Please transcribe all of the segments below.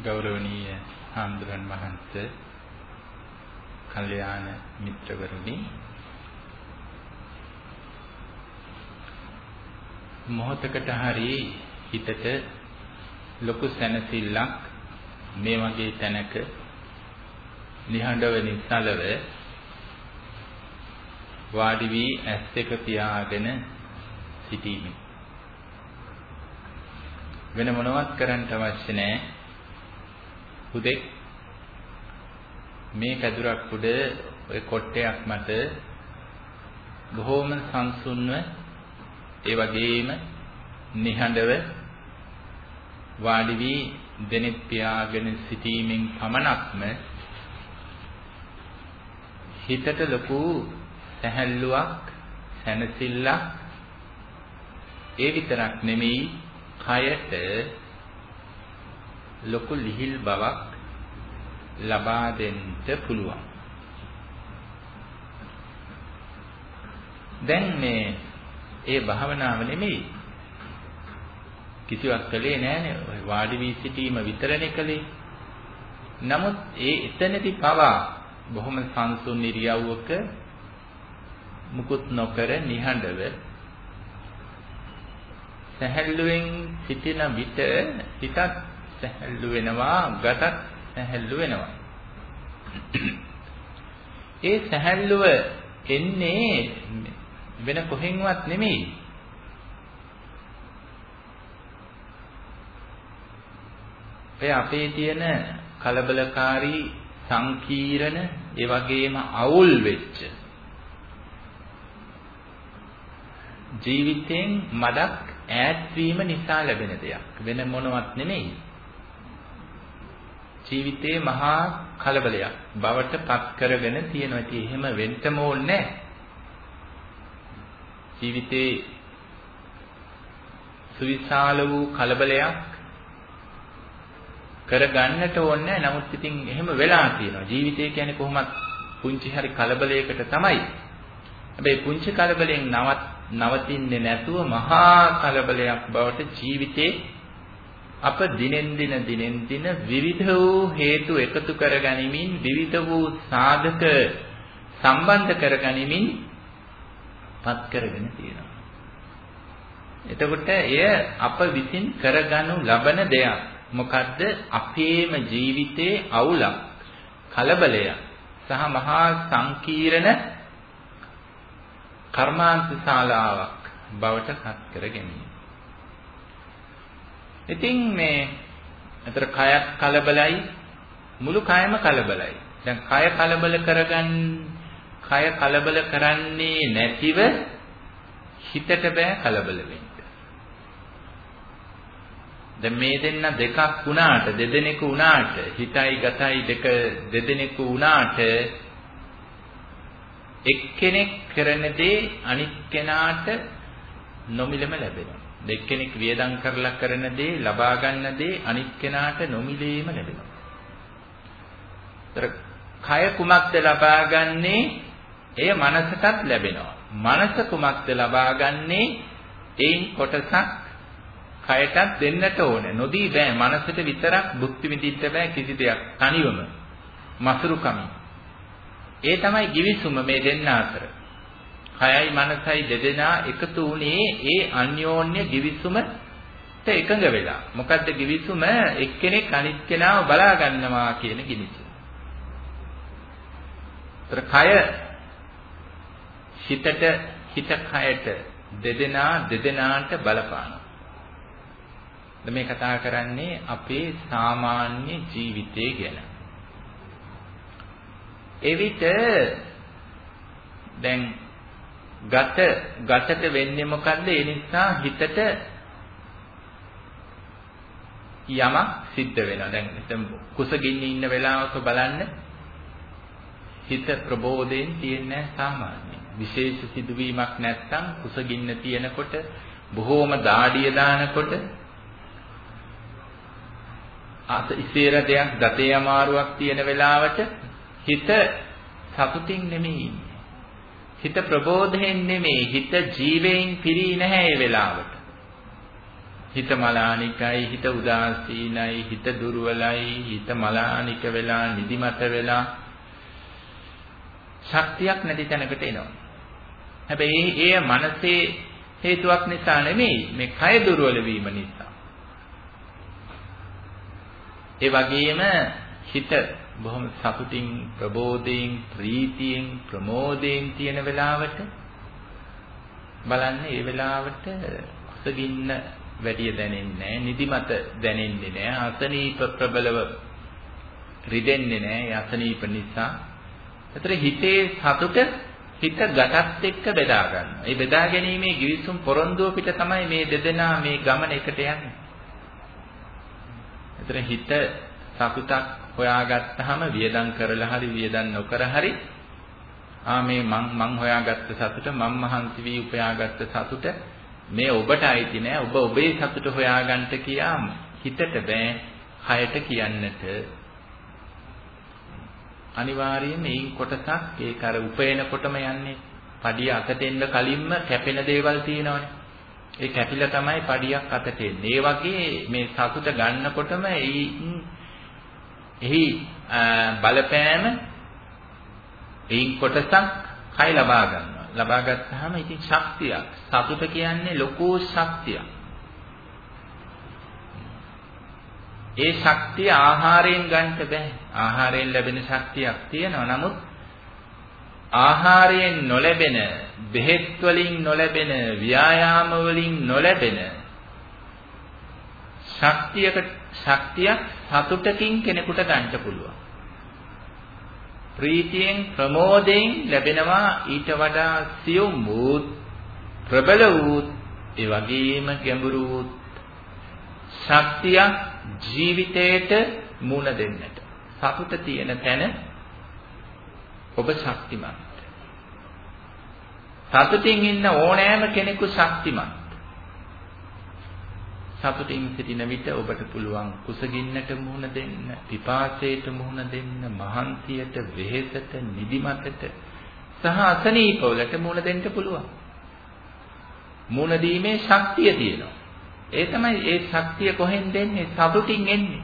ගෞරවනීය හාමුදුරන් වහන්සේ කල්යාණ මිත්‍රවරුනි මොහොතකට හරි හිතට ලොකු සැනසෙල්ලක් මේ වගේ තැනක නිහඬව නිසලව වාඩි වී ඇස් දෙක පියාගෙන සිටීමේ වෙන මොනවත් කරන්න අවශ්‍ය නැහැ. හුදෙක් මේ කැදුරක් උඩ ඔය කොට්ටයක් මත බොහෝම සංසුන්ව ඒ වගේම නිහඬව වාඩි වී දෙනෙත් පියාගෙන සිටීමෙන් පමණක්ම හිතට ලොකු සැහැල්ලුවක් සැනසෙල්ලක් ඒ විතරක් නෙමෙයි කයට ලොකු ලිහිල් බවක් ලබා දෙන්න පුළුවන්. දැන් මේ ඒ භාවනාව නෙමෙයි කිසිවක් කළේ නෑනේ ඔය වාඩි වී සිටීම විතරනේ කළේ. නමුත් ඒ එතනදී පවා බොහොම සංසුන් ඉරියව්වක මුකුත් නොකර නිහඬව සැහැල්ලුවෙන් සිටින විට හිතත් සැහැල්ලු වෙනවා ගතත් සැහැල්ලු වෙනවා. ඒ සැහැල්ලුව එන්නේ වෙන කොහෙන්වත් නෙමෙයි. ඔය අපේ තියෙන කලබලකාරී සංකීර්ණ ඒ වගේම අවුල් වෙච්ච ජීවිතෙන් මඩක් ඈත් වීම නිසා ලැබෙන දෙයක්. වෙන මොනවත් නෙමෙයි. ජීවිතේ මහා කලබලයක් බවට පත් කරගෙන තියෙනවා. ඉතින් එහෙම වෙන්නම ඕනේ ජීවිතේ සුවිශාල වූ කලබලයක් කරගන්නට ඕනේ නමුත් ඉතින් එහෙම වෙලා තියෙනවා. ජීවිතය කියන්නේ කොහොමත් පුංචි හරි කලබලයකට තමයි. හැබැයි පුංචි කලබලයෙන් නවත් නවතින්නේ නැතුව මහා කලබලයක් බවට ජීවිතේ අප දිනෙන් දින දිනෙන් දින විවිධ වූ හේතු එකතු කරගනිමින් විවිධ වූ සාධක සම්බන්ධ කරගනිමින් පත් කරගෙන තියෙනවා. එතකොට එය අප විසින් කරගනු ලබන දෙයක්. මොකද්ද? අපේම ජීවිතයේ අවුලක්, කලබලයක් සහ මහා සංකීර්ණ කර්මාන්ත ශාලාවක් බවට පත් කර ගැනීම. ඉතින් මේ අතර කයක් කලබලයි මුළු කයම කලබලයි. දැන් කය කලබල කරගන්න කය කලබල කරන්නේ නැතිව හිතට බෑ කලබල වෙන්න. දැන් මේ දෙන්න දෙකක් වුණාට දෙදෙනෙකු වුණාට හිතයි ගතයි දෙක දෙදෙනෙකු වුණාට එක්කෙනෙක් කරන දේ අනිත් කෙනාට නොමිලම ලැබෙනවා. දෙක්කෙනෙක් වියදම් කරලා කරන දේ ලබා ගන්න දේ අනිත් කෙනාට නොමිලේම ලැබෙනවා. ඒතර කය කුමක්ද ලබා ගන්නේ? එය මනසටත් ලැබෙනවා. මනස කුමක්ද ලබා ගන්නේ? ඒන් කොටසක් කයටත් දෙන්නට ඕනේ. නොදී බෑ. මනසට විතරක් භුක්ති විඳින්න බෑ කිසි දෙයක්. තනිවම. මසුරුකම. ඒ තමයි givisuma මේ දෙන්න අතර. කයයි මනසයි දෙදෙනා එකතු වුණේ ඒ අන්‍යෝන්‍ය givisumට එකඟ වෙලා. මොකද්ද givisum? එක්කෙනෙක් අනිත් කෙනාව බලා ගන්නවා කියන givisum. ඒතර කය හිතට හිත කයට දෙදෙනා දෙදෙනාට බලපානවා. මේ කතා කරන්නේ අපේ සාමාන්‍ය ජීවිතය ගැන. එවිට දැන් ගත ගතට වෙන්නේ මොකද්ද? ඒ නිසා හිතට යමක් සිද්ධ වෙනවා. දැන් හිතමු කුසගින්න ඉන්න වෙලාවක බලන්න හිත ප්‍රබෝධයෙන් තියෙන්නේ සාමාන්‍ය. විශේෂ සිදුවීමක් නැත්තම් කුසගින්න තියෙනකොට බොහෝම දාඩිය දානකොට අත ඉසේර දෙයක් දතේ අමාරුවක් තියෙන වෙලාවට හිත සතුටින් නෙමෙයි ඉන්නේ. හිත ප්‍රබෝධයෙන් නෙමෙයි හිත ජීවයෙන් පිරී නැහැ ඒ වෙලාවට. හිත මලානිකයි, හිත උදාසීනයි, හිත දුර්වලයි, හිත මලානික වෙලා, නිදිමත වෙලා ශක්තියක් නැති තැනකට එනවා. හැබැයි ඒ මනසේ හේතුවක් නිසා නෙමෙයි මේ කය දුර්වල වීම නිසා. ඒ වගේම හිත බොහොම සතුටින් ප්‍රබෝධයෙන් ප්‍රීතියෙන් ප්‍රමෝදයෙන් තියෙන වෙලාවට බලන්න ඒ වෙලාවට අසගින්න වැඩි දැනෙන්නේ නැහැ නිදිමත දැනෙන්නේ නැහැ අසනීප ප්‍රබලව රිදෙන්නේ නැහැ අසනීප නිසා. ඒතර හිතේ සතුට හිත ගතත් එක්ක බෙදා ගන්නවා. මේ බෙදා ගැනීමේ givisum පොරොන්දුව පිට තමයි මේ දෙදෙනා මේ ගමන එකට යන්නේ. ඒතර හිත සතුටක් හොයාගත්තාම වියදම් කරලා හරි වියදම් නොකර හරි ආ මේ මං මං හොයාගත්ත සතුට මං මහන්සි වී උපයාගත්ත සතුට මේ ඔබට අයිති නෑ. ඔබ ඔබේ සතුට හොයාගන්න කියා හිතට බෑ කයට කියන්නට. අනිවාර්යයෙන් මේන් කොටසක් ඒක අර උපයනකොටම යන්නේ. පඩිය අතට එන්න කලින්ම කැපෙන දේවල් තියෙනවනේ. ඒ කැපිලා තමයි පඩියක් අතට එන්නේ. ඒ වගේ මේ සතුට ගන්නකොටම එහි බලපෑම එයින් කොටසක් කයි ලබා ගන්නවා. ලබා ගත්තාම ඉතින් ශක්තියක්. සතුට කියන්නේ ලොකු ශක්තියක්. ඒ ශක්තිය ආහාරයෙන් ගන්න බෑ. ආහාරයෙන් ලැබෙන ශක්තියක් තියෙනවා. නමුත් ආහාරයෙන් නොලැබෙන, බෙහෙත් වලින් නොලැබෙන, ව්‍යායාම වලින් නොලැබෙන ශක්තියක ශක්තියක් සතුටකින් කෙනෙකුට ගන්න පුළුවන්. ප්‍රීතියෙන් ප්‍රමෝදයෙන් ලැබෙනවා ඊට වඩා සියුම් වූ ප්‍රබල වූ ඒ වගේම ගැඹුරු වූ ශක්තියක් ජීවිතයට මුණ දෙන්නට. සතුට තියෙන තැන ඔබ ශක්තිමත්. සතුටින් ඉන්න ඕනෑම කෙනෙකු ශක්තිමත්. සතුටින් සිටින විට ඔබට පුළුවන් කුසගින්නට මුහුණ දෙන්න, පිපාසයට මුහුණ දෙන්න, මහන්සියට, වෙහෙසට, නිදිමතට සහ අසනීපවලට මුහුණ දෙන්න පුළුවන්. මුහුණ දීමේ ශක්තිය තියෙනවා. ඒ තමයි ඒ ශක්තිය කොහෙන් දෙන්නේ? සතුටින් එන්නේ.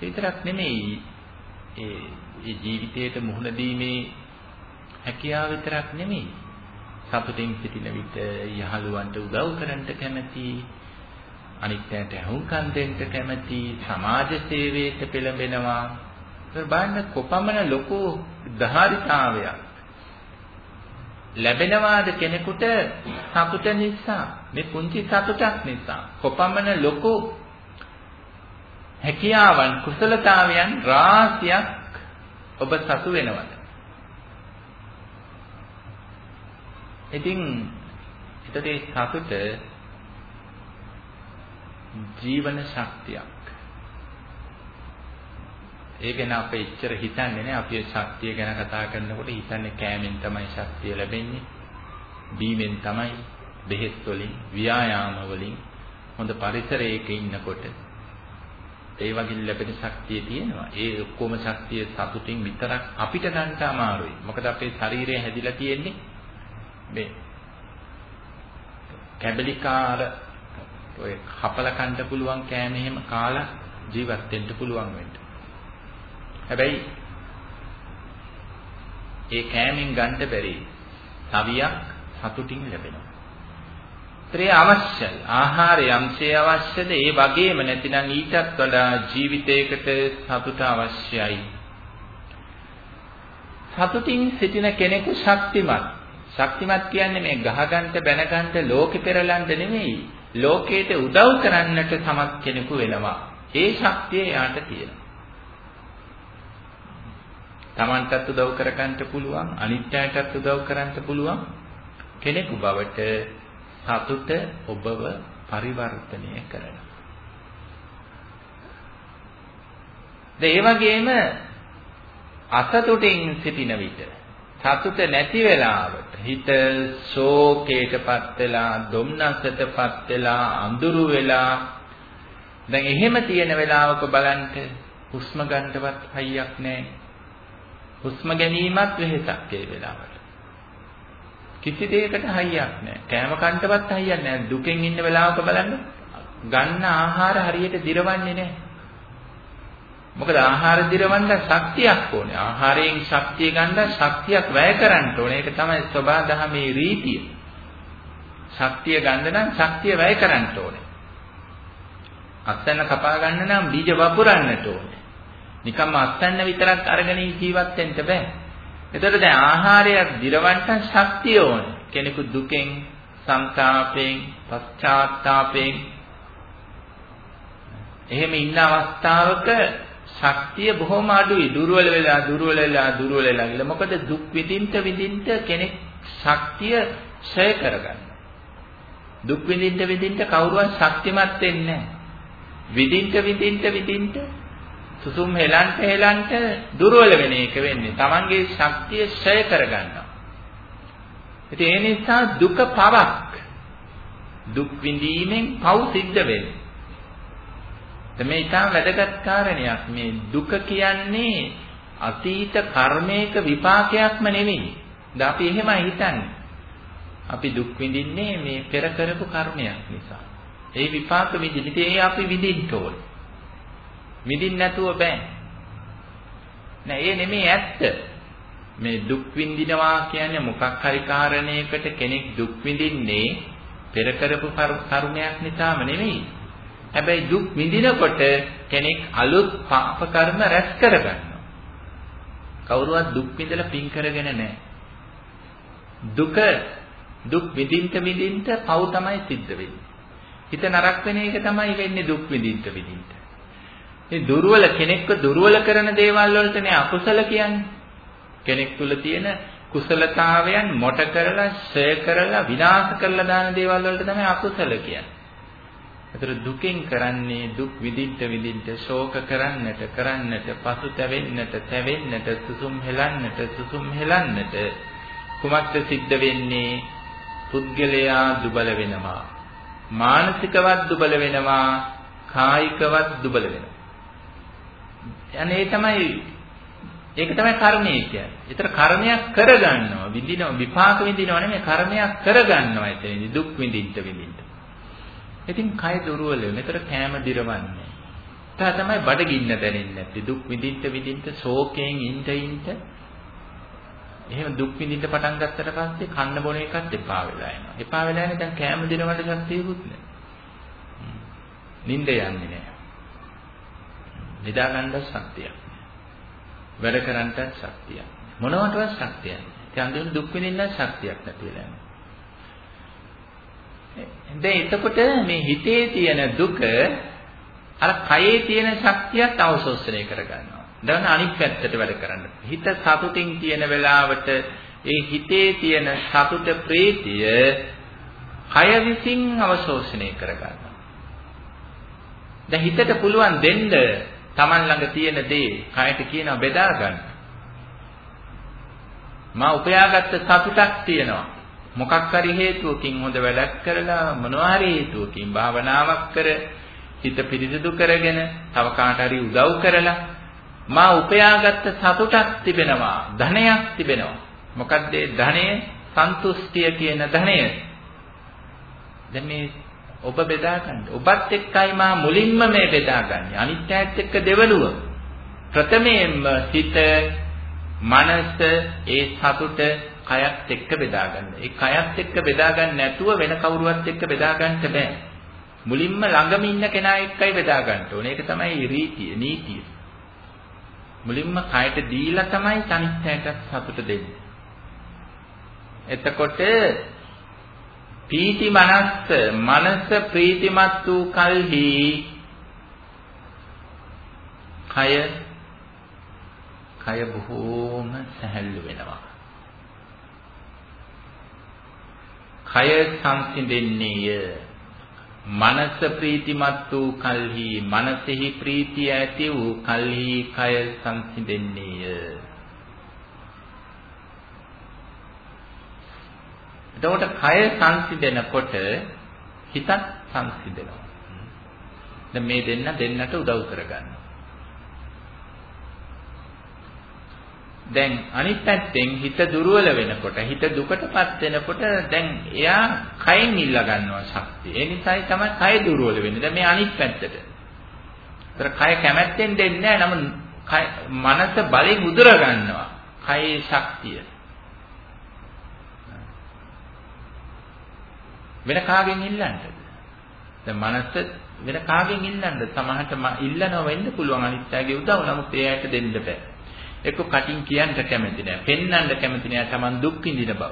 විතරක් නෙමෙයි ඒ ජීවිතයට මුහුණ දීමේ හැකියාව විතරක් නෙමෙයි සතුටින් සිටින විට යහළුවන්ට උදව් කරන්නට කැමැති අනිත්‍යයට හුම්කම් දෙන්න කැමැති සමාජ සේවයට පෙළඹෙනවා. බලන්න කොපමණ ලොකු ධාරිතාවයක් ලැබෙනවාද කෙනෙකුට සතුට නිසා? මේ පුංචි සතුටක් නිසා. කොපමණ ලොකු හැකියාවන් කුසලතාවයන් රාශියක් ඔබ සතු වෙනවද? ඉතින් හිතේ සතුට ජීවන ශක්තියක්. ඒ ගැන අපේ ඉච්චර හිතන්නේ නැහැ. අපි ශක්තිය ගැන කතා කරනකොට හිතන්නේ කෑමෙන් තමයි ශක්තිය ලැබෙන්නේ. බීමෙන් තමයි, බෙහෙත් වලින්, ව්‍යායාම වලින්, හොඳ පරිසරයක ඉන්නකොට ඒ වගේ ලැබෙන ශක්තිය තියෙනවා. ඒ ඔක්කොම ශක්තිය සතුටින් විතරක් අපිට ගන්න අමාරුයි. මොකද අපේ ශරීරය හැදිලා තියෙන්නේ මේ කැබලිකාර ඔය කපල කන්න පුළුවන් කෑම එහෙම කාලා ජීවත් වෙන්න පුළුවන් වෙන්න. හැබැයි ඒ කෑමෙන් ගන්න බැරි සවියක් සතුටින් ලැබෙනවා. ත්‍රේ අවශ්‍යයි. ආහාරය යම්සේ අවශ්‍යද ඒ වගේම නැතිනම් ඊටත් වඩා ජීවිතයකට සතුට අවශ්‍යයි. සතුටින් සිටින කෙනෙකු ශක්තිමත්. ශක්තිමත් කියන්නේ මේ ගහගන්න බැනගන්න ලෝකෙ පෙරලන්න නෙමෙයි. ලෝකයට උදව් කරන්නට සමත් කෙනෙකු වෙනවා. ඒ ශක්තිය යාට තියෙනවා. Tamanටත් උදව් කරගන්න පුළුවන්, අනිත්‍යයටත් උදව් කරන්න පුළුවන් කෙනෙකු බවට සතුට ඔබව පරිවර්තනය කරනවා. ඒ වගේම අසතුටින් සිටින විට සතුට නැති වෙලාවට හිත ශෝකයටපත් වෙලා දුම්නසටපත් වෙලා අඳුරු වෙලා දැන් එහෙම තියෙන වෙලාවක බලන්න හුස්ම ගන්නවත් හයියක් නැහැ හුස්ම ගැනීමත් වෙහෙසක් ඒ වෙලාවට කිසි දෙයකට හයියක් නැහැ. කෑම කන්නවත් හයියක් නැහැ. දුකෙන් ඉන්න වෙලාවක බලන්න ගන්න ආහාර හරියට දිරවන්නේ නැහැ. මොකද ආහාර දිරවන්න ශක්තියක් ඕනේ. ආහාරයෙන් ශක්තිය ගන්න ශක්තියක් වැය කරන්න ඕනේ. ඒක තමයි සබා දහමේ රීතිය. ශක්තිය ගන්න නම් ශක්තිය වැය කරන්න ඕනේ. අත්යන කපා ගන්න නම් බීජ වපුරන්නට ඕනේ. නිකම්ම අත්යන්න විතරක් අරගෙන ජීවත් වෙන්න බෑ. එතකොට දැන් ආහාරයක් දිරවන්න ශක්තිය ඕනේ. කෙනෙකු දුකෙන්, සංతాපයෙන්, පශ්චාත්තාපයෙන් එහෙම ඉන්න අවස්ථාවක ශක්තිය බොහොම අඩුයි. දුර්වල වෙලා දුර්වල වෙලා දුර්වල වෙලා ගිහලා මොකද දුක් විඳින්න විඳින්න කෙනෙක් ශක්තිය ඡය කරගන්න. දුක් විඳින්න විඳින්න කවුරුවත් ශක්තිමත් වෙන්නේ නැහැ. විඳින්න විඳින්න විඳින්න සුසුම් හෙලන්ට හෙලන්ට දුර්වල වෙන එක වෙන්නේ. Tamanගේ ශක්තිය ඡය කරගන්නවා. ඉතින් ඒ නිසා දුක පවක්. දුක් විඳීමෙන් පව් සිද්ධ වෙන්නේ. මේ ඊටම වැදගත් කාරණයක්. මේ දුක කියන්නේ අතීත කර්මයක විපාකයක්ම නෙවෙයි. දැන් අපි එහෙමයි හිතන්නේ. අපි දුක් විඳින්නේ මේ පෙර කරපු කර්මයක් නිසා. ඒ විපාක විඳින්න. ඉතින් ඒ අපි විඳින්න ඕනේ. විඳින්න නැතුව බෑ. නෑ ඒ නෙමෙයි ඇත්ත. මේ දුක් විඳිනවා කියන්නේ මොකක් හරි කාරණයකට කෙනෙක් දුක් විඳින්නේ පෙර කරපු කර්මයක් නිසාම නෙමෙයි. හැබැයි දුක් විඳිනකොට කෙනෙක් අලුත් පාප කර්ම රැස් කරගන්නවා. කවුරුවත් දුක් විඳලා පින් කරගෙන නැහැ. දුක දුක් විඳින්න විඳින්න පව් තමයි සිද්ධ වෙන්නේ. හිත නරක වෙන එක තමයි වෙන්නේ දුක් විඳින්න විඳින්න. මේ දුර්වල කෙනෙක්ව දුර්වල කරන දේවල් වලටනේ අකුසල කියන්නේ. කෙනෙක් තුල තියෙන කුසලතාවයන් මොට කරලා, ඡය කරලා, විනාශ කරලා දාන දේවල් වලට තමයි අකුසල කියන්නේ. ඒතර දුකෙන් කරන්නේ දුක් විඳින්න විඳින්න ශෝක කරන්නට කරන්නට පසුතැවෙන්නට තැවෙන්නට සුසුම් හෙලන්නට සුසුම් හෙලන්නට කුමක්ද සිද්ධ වෙන්නේ? පුද්ගලයා දුබල වෙනවා. මානසිකවත් දුබල වෙනවා. කායිකවත් දුබල වෙනවා. යන්නේ ඒ තමයි ඒක තමයි කර්මය කියන්නේ. ඒතර කර්මයක් කරගන්නවා. විඳිනවා. විපාක විඳිනවා නෙමෙයි කර්මයක් කරගන්නවා එතනදී දුක් විඳින්න විඳින්න. ඉතින් කය දුර්වල වෙන. ඒතර කෑම දිරවන්නේ. තා තමයි බඩගින්න දැනෙන්නේ නැත්තේ. දුක් විඳින්න විඳින්න ශෝකයෙන් ඉඳ ඉඳ එහෙම දුක් විඳින්න පටන් ගත්තට පස්සේ කන්න බොන එකත් එපා වෙලා යනවා. එපා වෙලා යන දැන් කෑම දිනවට ශක්තියකුත් නැහැ. නිින්ද යන්නේ නැහැ. නිදා ගන්න ශක්තියක්. වැඩ කරන්නත් ශක්තියක්. මොනවටවත් ශක්තියක් නැහැ. ඒ අන්තිමට දුක් විඳින්න ශක්තියක් නැති වෙලා යනවා. දැන් එතකොට මේ හිතේ තියෙන දුක අර කයේ තියෙන ශක්තියත් අවශෝෂණය කරගන්නවා. දැන් අනිත් පැත්තට වැඩ කරන්න. හිත සතුටින් තියෙන වෙලාවට ඒ හිතේ තියෙන සතුට ප්‍රීතිය කය විසින් අවශෝෂණය කරගන්නවා. දැන් හිතට පුළුවන් දෙන්න Taman ළඟ තියෙන දේ කයට කියනවා බෙදා ගන්න. මා උපයාගත්ත සතුටක් තියෙනවා. මොකක් හරි හේතුවකින් හොඳ වැඩක් කරලා මොනවා හරි හේතුවකින් භාවනාවක් කර හිත පිරිසිදු කරගෙන තව කාට හරි උදව් කරලා මා උපයාගත්ත සතුටක් තිබෙනවා ධනයක් තිබෙනවා. මොකද්ද ඒ ධනය? සන්තුෂ්ටිය කියන ධනය. දැන් මේ ඔබ බෙදා ගන්න ඔබත් එක්කයි මා මුලින්ම මේ බෙදාගන්නේ. අනිත් ඈත් එක්ක දෙවනුව ප්‍රථමයෙන්ම හිත මනස ඒ සතුට කයත් එක්ක බෙදා ගන්න. ඒ කයත් එක්ක බෙදා ගන්න නැතුව වෙන කවුරුවත් එක්ක බෙදා ගන්නට බෑ. මුලින්ම ළඟම ඉන්න කෙනා එක්කයි බෙදා ගන්න ඕනේ. ඒක තමයි රීතිය, නීතිය. මුලින්ම කයට දීලා තමයි තනිත්යට සතුට දෙන්නේ. එතකොට පීති මනස්ස මනස ප්‍රීතිමත් වූ කල්හි කය කය බොහෝම සැහැල්ලු වෙනවා. කය සංසිඳෙන්නේය. මනස ප්‍රීතිමත් වූ කල්හි මනසෙහි ප්‍රීතිය ඇති වූ කල්හි කය සංසිඳෙන්නේය. එතකොට කය සංසිඳෙනකොට හිතත් සංසිඳෙනවා. දැන් මේ දෙන්න දෙන්නට උදව් කරගන්න. දැන් අනිත් පැත්තෙන් හිත දුර්වල වෙනකොට හිත දුකටපත් වෙනකොට දැන් එයා කයෙන් ඉල්ල ගන්නවා ශක්තිය. ඒ නිසායි තමයි කය දුර්වල වෙන්නේ. දැන් මේ අනිත් පැත්තට. ඒතර කය කැමැත්තෙන් දෙන්නේ නැහැ. නමුත් මනස බලෙන් උදුර ගන්නවා. කයේ ශක්තිය. වෙන කාගෙන් ඉල්ලන්නද? දැන් මනස වෙන කාගෙන් ඉල්ලන්නද? සමහරට ඉල්ලනවා වෙන්න පුළුවන් අනිත් අයගේ උදව්. නමුත් ඒ ඇයට දෙන්න බෑ. එක්ක කටින් කියන්න කැමති නෑ. පෙන්වන්න කැමති නෑ Taman දුක් විඳින බව.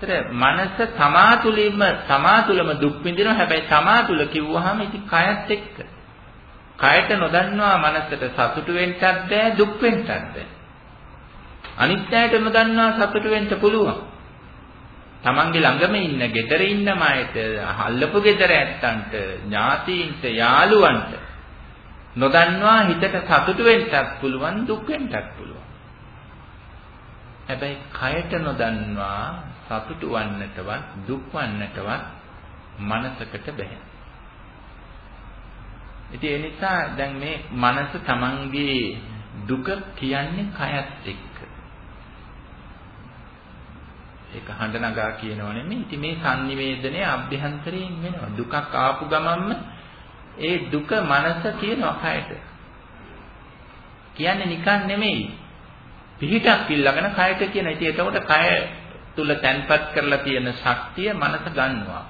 ඒතර මනස තමා තුළින්ම තමා තුළම දුක් විඳිනවා. හැබැයි තමා තුළ කිව්වහම ඉතින් කයත් එක්ක. කයට නොදන්නවා මනසට සතුටු වෙන්නත් බෑ දුක් වෙන්නත් බෑ. අනිත්‍යයට නොදන්නවා සතුටු වෙන්න පුළුවන්. තමන්ගේ ළඟම ඉන්න, ගෙදර ඉන්න මයට, අල්ලපු ගෙදර ඇත්තන්ට, ඥාතීන්ට, යාළුවන්ට නොදන්නවා හිතට සතුටු වෙන්නත් පුළුවන්, දුක් වෙන්නත් පුළුවන්. හැබැයි කයට නොදන්නවා සතුටු වන්නටවත්, දුක් වන්නටවත් මනසකට බැහැ. ඉතින් ඒ නිසා දැන් මේ මනස තමන්ගේ දුක කියන්නේ කයත් එක්ක. ඒක හඬ නගා කියනව නෙමෙයි. ඉතින් මේ sannivedanaye අභ්‍යන්තරයෙන් වෙනවා. දුකක් ආපු ගමන්ම ඒ දුක මනස කියනවා කයට. කියන්නේ නිකන් නෙමෙයි. පිහිටක් ඉල්ලගෙන කයට කියන. ඉතින් එතකොට කය තුල තැන්පත් කරලා තියෙන ශක්තිය මනස ගන්නවා.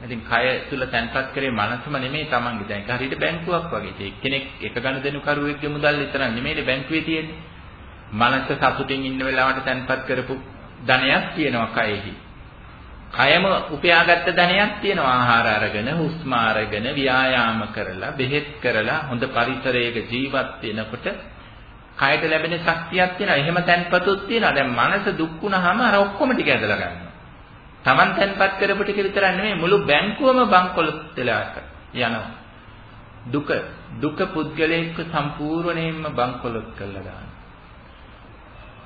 ඉතින් කය තුල තැන්පත් කරේ මනසම නෙමෙයි Tamange දැන්. ඒක හරියට බැංකුවක් වගේ. ඒ කෙනෙක් එක ගනුදෙනු කරුවෙක්ගේ මුදල් විතරක් නෙමෙයි බැංකුවේ තියෙන්නේ. මනස සතුටින් ඉන්න වෙලාවට තැන්පත් කරපු ධනයක් තියෙනවා කයෙහි. කයම උපයාගත්ත ධනයක් තියෙනවා ආහාර අරගෙන, හුස්ම අරගෙන, ව්‍යායාම කරලා, බෙහෙත් කරලා හොඳ පරිසරයක ජීවත් වෙනකොට කයට ලැබෙන ශක්තියක් තියෙනවා. එහෙම තැන්පතුත් තියෙනවා. දැන් මනස දුක් වුණාම අර ඔක්කොම ටික ඇදලා ගන්නවා. Taman තැන්පත් කරපු ටික විතරක් නෙමෙයි මුළු බැංකුවම බංකොලොත් වෙලා යනවා. දුක දුක පුද්ගලයෙක්ව සම්පූර්ණයෙන්ම බංකොලොත් කරලා දානවා.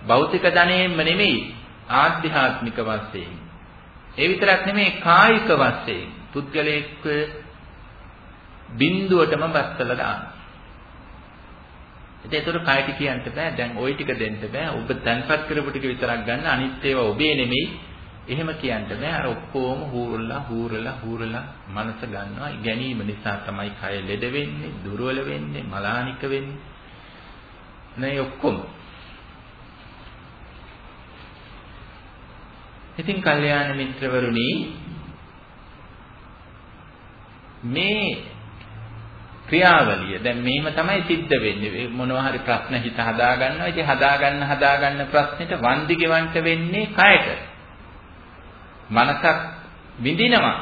භෞතික ධනයෙන්ම නෙමෙයි ආධ්‍යාත්මික වශයෙන්. ඒ විතරක් නෙමෙයි කායික වශයෙන් පුද්ගලයෙක්ව බිඳුවටම බස්සලා දානවා. ඉතින් ඒතර කායික කියන්න බෑ. දැන් ওই ටික දෙන්න බෑ. ඔබ තන්පත් කරපු ටික විතරක් ගන්න. අනිත් ඒවා ඔබේ නෙමෙයි. එහෙම කියන්න බෑ. අර ඔක්කොම හූරලා හූරලා හූරලා මනස ගන්නවා. ගැනීම නිසා තමයි කය ලෙඩ වෙන්නේ, දුර්වල වෙන්නේ, මලානික වෙන්නේ. නේ ඔක්කොම. ඉතින් කල්යාණ මිත්‍රවරුනි මේ ක්‍රියාවලිය දැන් මෙහෙම තමයි සිද්ධ වෙන්නේ. මොනවා හරි ප්‍රශ්න හිත හදා ගන්නවා ඉතින් හදා ගන්න හදා ගන්න ප්‍රශ්නෙට වන්දි ගෙවන්න වෙන්නේ කයට. මනසක් විඳිනවා.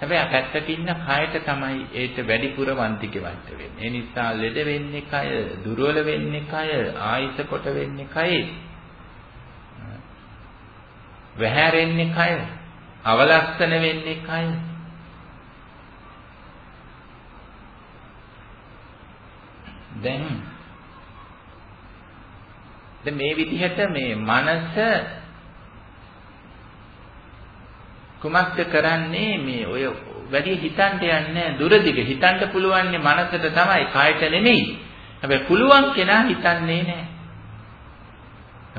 හැබැයි පැත්තක ඉන්න කයට තමයි ඒට වැඩිපුර වන්දි ගෙවන්න වෙන්නේ. ඒ නිසා ලෙඩ වෙන්නේ කය දුර්වල වෙන්නේ කය ආයිස කොට වෙන්නේ කයේ. වැහැරෙන්නේ කය. අවලස්සන වෙන්නේ කය. දැන් දැන් මේ විදිහට මේ මනස කුමක්ද කරන්නේ මේ ඔය වැඩි හිතන්න යන්නේ දුරදිග හිතන්න පුළුවන් මනසට තමයි කායට නෙමෙයි. හැබැයි පුළුවන් කෙනා හිතන්නේ නැහැ.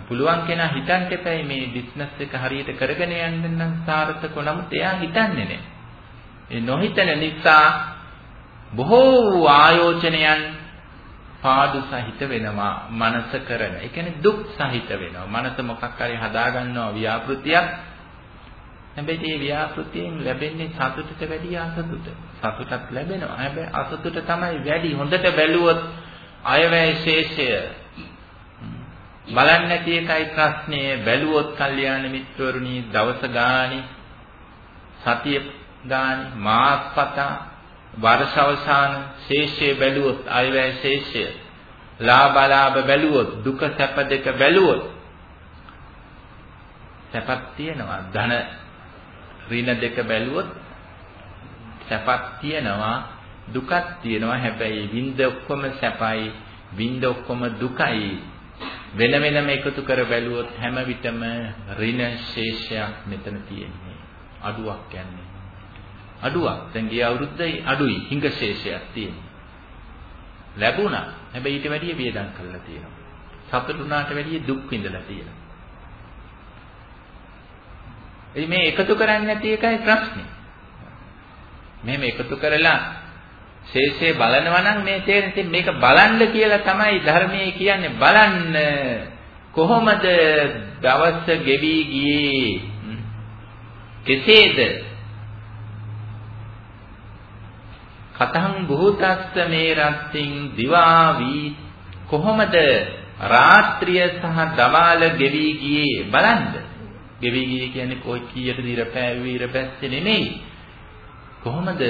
පුළුවන් කෙනා හිතන්න එපයි මේ බිස්නස් එක හරියට කරගෙන යන්න නම් සාර්ථක නමුත් එයා හිතන්නේ නැහැ. ඒ නොහිතන නිසා බොහෝ ආයෝජනයන් පාඩු සහිත වෙනවා මනස කරන. ඒ කියන්නේ දුක් සහිත වෙනවා. මනස මොකක් හරි හදා ගන්නවා ව්‍යාපෘතියක්. හැබැයි මේ ව්‍යාපෘතියෙන් ලැබෙන්නේ සතුටට වැඩිය අසතුට. සතුටක් ලැබෙනවා. හැබැයි අසතුට තමයි වැඩි. හොඳට බැලුවොත් අයවැය ශේෂය බලන්නේ නැති එකයි ප්‍රශ්නේ බැලුවොත් කල්යාණ මිත්‍රවරුනි දවස ගානේ සතිය ගානේ මාස්පතා වර්ෂවසාන ශේෂයේ බැලුවොත් අයවැය ශේෂය ලාභලාභ බැලුවොත් දුක සැප දෙක බැලුවොත් සැපක් තියෙනවා. ධන ඍණ දෙක බැලුවොත් සැපක් තියෙනවා. දුකක් තියෙනවා. හැබැයි විඳ ඔක්කොම සැපයි විඳ ඔක්කොම දුකයි. වෙන වෙනම එකතු කර බැලුවොත් හැම විටම ඍණ ශේෂයක් මෙතන තියෙන්නේ. අඩුවක් යන්නේ. අඩුවක්. දැන් ගිය අවුරුද්දේ අඩුයි හිඟ ශේෂයක් තියෙන්නේ. ලැබුණා. හැබැයි ඊට වැඩිය වියදම් කරලා තියෙනවා. සතුටුනාට වැඩිය දුක් විඳලා තියෙනවා. එයි මේ එකතු කරන්නේ නැති එකයි ප්‍රශ්නේ. මෙහෙම එකතු කරලා ශේෂේ බලනවා නම් මේ තේරෙන්නේ මේක බලන්න කියලා තමයි ධර්මයේ කියන්නේ බලන්න. කොහොමද දවස ගෙවි ගියේ? කෙසේද? කතං භූතස්ස මේ රත්ත්‍ින් දිවා වී කොහොමද රාත්‍රිය සහ දවාල ගෙවි ගියේ? බලන්න. ගෙවි ගියේ කියන්නේ කොයි කීයටද ඉර පෑවි ඉර පැස්සේ නෙමෙයි. කොහොමද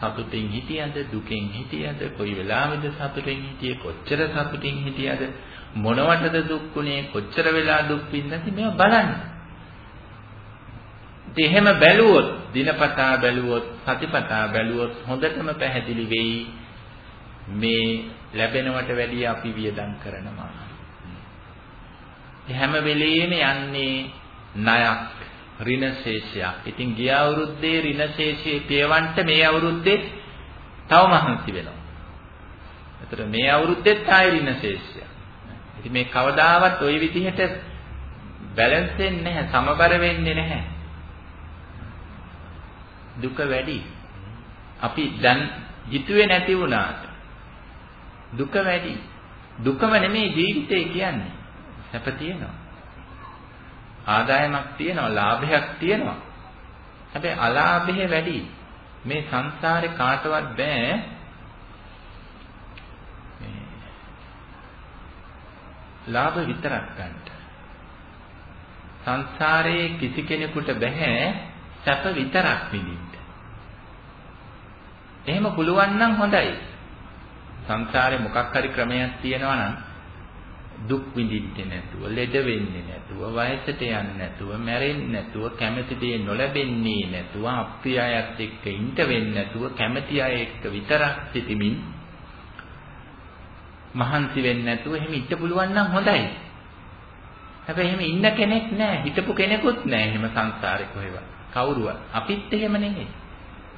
සතුටින් හිටියද දුකෙන් හිටියද කොයි වෙලාවෙද සතුටින් හිටියේ කොච්චර සතුටින් හිටියද මොනවටද දුක්ුනේ කොච්චර වෙලා දුක් විඳනද මේවා බලන්න. ඉතින් එහෙම බැලුවොත් දිනපතා බැලුවොත් සතිපතා බැලුවොත් හොඳටම පැහැදිලි වෙයි මේ ලැබෙනවට වැඩිය අපි වියදම් කරනවා. හැම වෙලෙම යන්නේ ණයක් ඍණ ශේෂයක්. ඉතින් ගිය අවුරුද්දේ ඍණ ශේෂයේ පියවන්ට මේ අවුරුද්දේ තව මහන්සි වෙනවා. ඒතර මේ අවුරුද්දෙත් ආයෙ ඍණ ශේෂයක්. ඉතින් මේ කවදාවත් ওই විදිහට බැලන්ස් වෙන්නේ නැහැ, සමබර වෙන්නේ නැහැ. දුක වැඩි. අපි දැන් හිතුවේ නැති වුණාට දුක වැඩි. දුකම නෙමෙයි ජීවිතය කියන්නේ. සැප තියෙනවා. ආදායමක් තියෙනවා, ලාභයක් තියෙනවා. හැබැයි අලාභය වැඩි. මේ සංසාරේ කාටවත් බෑ ලාභ විතරක් ගන්නට. සංසාරයේ කිසි කෙනෙකුට බෑ සැප විතරක් විඳින්න. එහෙම පුළුවන් නම් හොඳයි. සංසාරේ මොකක් හරි ක්‍රමයක් තියෙනවා නම් දුක් විඳින්නේ නැතුව, ලෙඩ වෙන්නේ නැතුව, වයසට යන්නේ නැතුව, මැරෙන්නේ නැතුව, කැමති දේ නොලැබෙන්නේ නැතුව, අප්‍රිය අයත් එක්ක ඉඳ වෙන්නේ නැතුව, කැමති අය එක්ක විතරක් සිටමින් මහන්සි වෙන්නේ නැතුව එහෙම ඉන්න පුළුවන් නම් හොඳයි. හැබැයි එහෙම ඉන්න කෙනෙක් නැහැ. හිටපු කෙනෙකුත් නැහැ එහෙම සංසාරේ කොහෙවත්. කවුරුවත්. අපිත් එහෙම නෙමෙයි.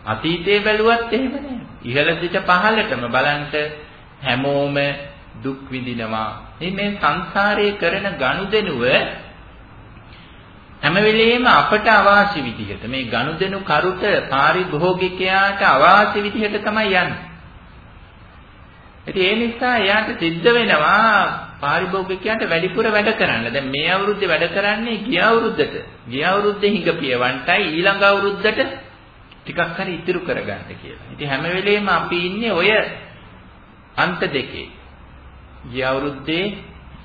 අතීතේ බැලුවත් එහෙම නැහැ. ඉහළ සිට පහළටම බලන්ට හැමෝම දුක් විඳිනවා. මේ සංසාරයේ කරන ගනුදෙනුව හැම වෙලෙම අපට අවාසි විදිහට මේ ගනුදෙනු කරුට පාරිභෝගිකයාට අවාසි විදිහට තමයි යන්නේ. ඉතින් ඒ නිසා එයාට සිද්ධ වෙනවා පාරිභෝගිකයන්ට වැඩිපුර වැඩ කරන්න. දැන් මේ අවුරුද්දේ වැඩ කරන්නේ ගිය අවුරුද්දට. ගිය අවුරුද්දේ හිඟපියවන්ටයි ඊළඟ අවුරුද්දට ටිකක් හරි ඉතුරු කරගන්න කියලා. ඉතින් හැම වෙලෙම අපි ඉන්නේ ඔය අන්ත දෙකේ. ගිය අවුරුද්දේ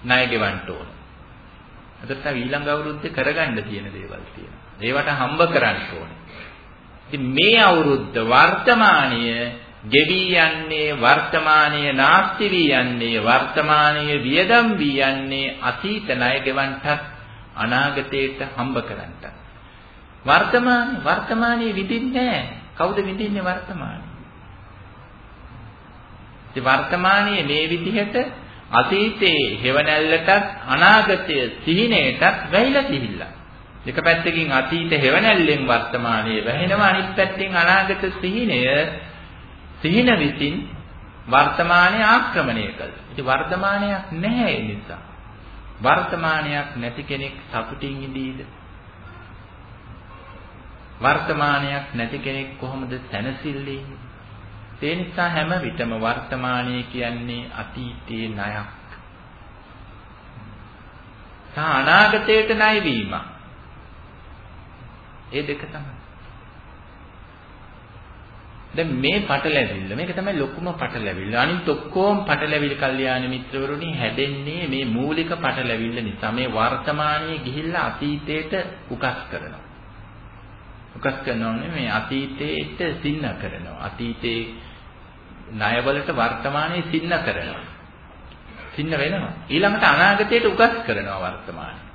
ණය ගෙවන්න ඕන. අදට ඊළඟ අවුරුද්දේ කරගන්න තියෙන දේවල් තියෙනවා. ඒවට හම්බ කරන්න ඕනේ. ඉතින් මේ අවුරුද්ද වර්තමානීය ගෙවි යන්නේ වර්තමානීය නාස්ති වී යන්නේ වර්තමානීය වියදම් වී යන්නේ අතීත ණය ගෙවන්නටත් අනාගතයට හම්බ කරන්නට වර්තමාන වර්තමානයේ විඳින්නේ කවුද විඳින්නේ වර්තමානයේ ඉතින් වර්තමානයේ මේ විදිහට අතීතයේ හෙවණැල්ලටත් අනාගතයේ සිහිනයටත් වැහිලා තිහිල්ලා එක පැත්තකින් අතීත හෙවණැල්ලෙන් වර්තමානයේ වැහෙනවා අනිත් පැත්තෙන් අනාගත සිහිනය සිහින විසින් වර්තමානයේ ආක්‍රමණය කළා. ඉතින් වර්තමානයක් නැහැ ඒ නිසා. වර්තමානයක් නැති කෙනෙක් සතුටින් ඉඳීද? වර්තමානයක් නැති කෙනෙක් කොහොමද සැනසෙල්ලේ? ඒ නිසා හැම විටම වර්තමානයේ කියන්නේ අතීතයේ ණයක්. සහ අනාගතයට ණය වීම. ඒ දෙක තමයි. දැන් මේ පටලැවිල්ල මේක තමයි ලොකුම පටලැවිල්ල. අනිත් ඔක්කොම පටලැවිලි කල්යාණ මිත්‍රවරුනි හැදෙන්නේ මේ මූලික පටලැවිල්ල නිසා. මේ වර්තමානයේ ගිහිල්ලා අතීතයට උකස් කරනවා. උකස් කරනෝනේ මේ අතීතයට සින්න කරනවා. අතීතේ ණයවලට වර්තමානයේ සින්න කරනවා. සින්න වෙනවා. ඊළඟට අනාගතයට උකස් කරනවා වර්තමානයේ.